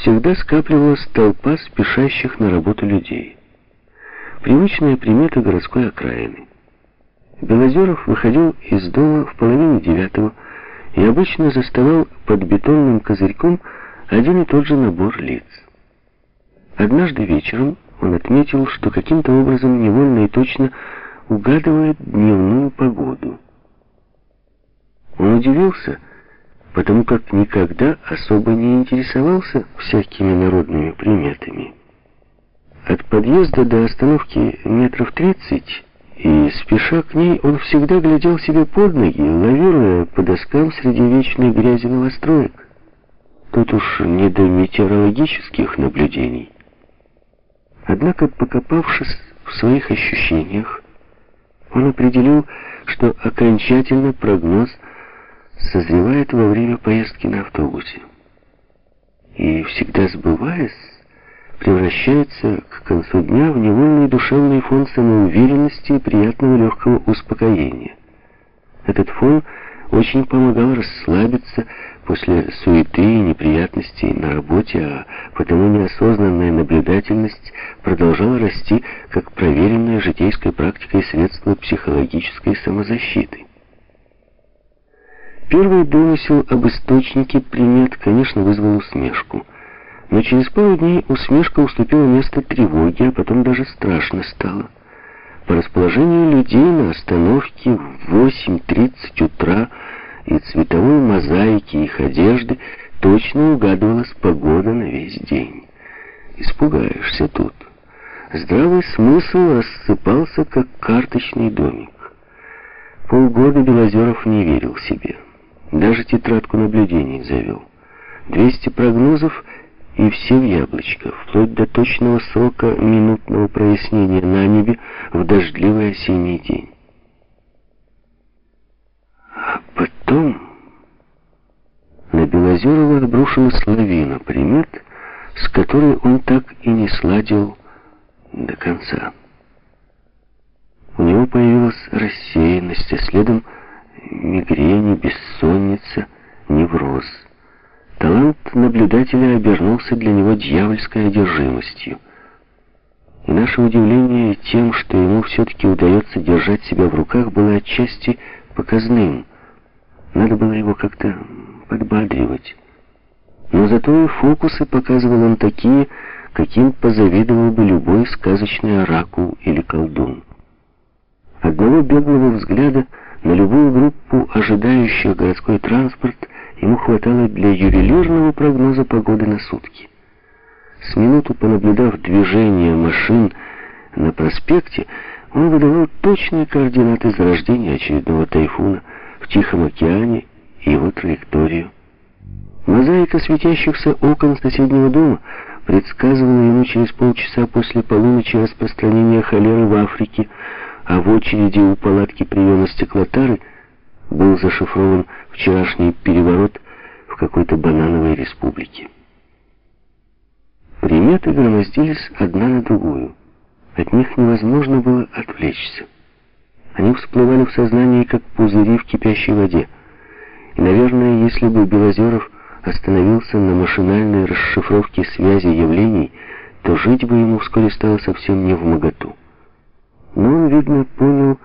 всегда скапливалась толпа спешащих на работу людей. Привычная примета городской окраины. Белозеров выходил из дома в половине девятого и обычно заставал под бетонным козырьком один и тот же набор лиц. Однажды вечером он отметил, что каким-то образом невольно и точно угадывает дневную погоду. Он удивился, потому как никогда особо не интересовался всякими народными приметами. От подъезда до остановки метров тридцать, и, спеша к ней, он всегда глядел себе под ноги, лавируя по доскам среди вечной грязи новостроек. Тут уж не до метеорологических наблюдений. Однако, покопавшись в своих ощущениях, он определил, что окончательно прогноз созревает во время поездки на автобусе. И всегда сбываясь, превращается к концу дня в невольный душевный фон самоуверенности и приятного легкого успокоения. Этот фон очень помогал расслабиться после суеты и неприятностей на работе, а потому неосознанная наблюдательность продолжала расти как проверенная житейской практикой средство психологической самозащиты. Первый домысел об источнике примет, конечно, вызвал усмешку. Но через пару дней усмешка уступила место тревоге, а потом даже страшно стало. По расположению людей на остановке в 8.30 утра и цветовой мозаике их одежды точно угадывалась погода на весь день. Испугаешься тут. Здравый смысл рассыпался, как карточный домик. Полгода Белозеров не верил себе. Даже тетрадку наблюдений завел. 200 прогнозов и все в яблочко, вплоть до точного срока минутного прояснения на небе в дождливый осенний день. А потом на Белозерова обрушилась лавина примет, с которой он так и не сладил до конца. У него появилась рассеянность, а следом мигрень, бессонница, невроз. Талант наблюдателя обернулся для него дьявольской одержимостью. И наше удивление тем, что ему все-таки удается держать себя в руках, было отчасти показным. Надо было его как-то подбадривать. Но зато и фокусы показывал он такие, каким позавидовал бы любой сказочный оракул или колдун. Одного беглого взгляда на любую группу ожидающих городской транспорт ему хватало для ювелирного прогноза погоды на сутки. С минуту понаблюдав движение машин на проспекте, он выдавал точные координаты зарождения очередного тайфуна в Тихом океане и его траекторию. Мозаика светящихся окон соседнего дома предсказывала ему через полчаса после полуночи распространения холеры в Африке, а в очереди у палатки приема стеклотары был зашифрован вчерашний переворот в какой-то банановой республике. Приметы громоздились одна на другую. От них невозможно было отвлечься. Они всплывали в сознании, как пузыри в кипящей воде. И, наверное, если бы Белозеров остановился на машинальной расшифровке связи явлений, то жить бы ему вскоре стало совсем не в моготу. Видно, понял,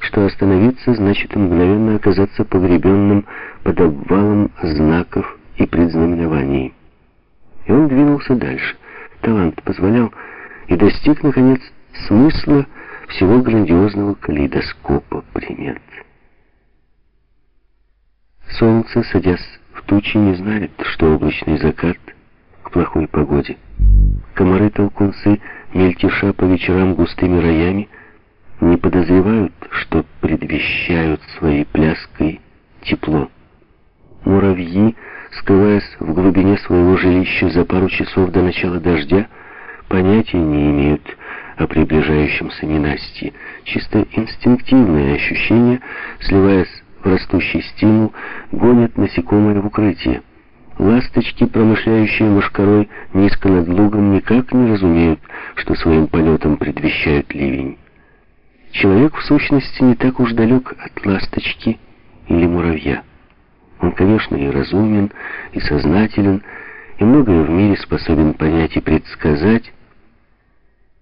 что остановиться значит мгновенно оказаться погребенным под обвалом знаков и предзнаменований. И он двинулся дальше. Талант позволял и достиг, наконец, смысла всего грандиозного калейдоскопа примет. Солнце, садясь в тучи, не знает, что облачный закат к плохой погоде. Комары-толкунцы, мельтеша по вечерам густыми роями, не подозревают, что предвещают своей пляской тепло. Муравьи, скрываясь в глубине своего жилища за пару часов до начала дождя, понятия не имеют о приближающемся ненастье. Чисто инстинктивное ощущение, сливаясь в растущий стимул, гонят насекомые в укрытие. Ласточки, промышляющие мошкарой низко над лугом, никак не разумеют, что своим полетом предвещают ливень. Человек, в сущности, не так уж далек от ласточки или муравья. Он, конечно, и разумен, и сознателен, и многое в мире способен понять и предсказать,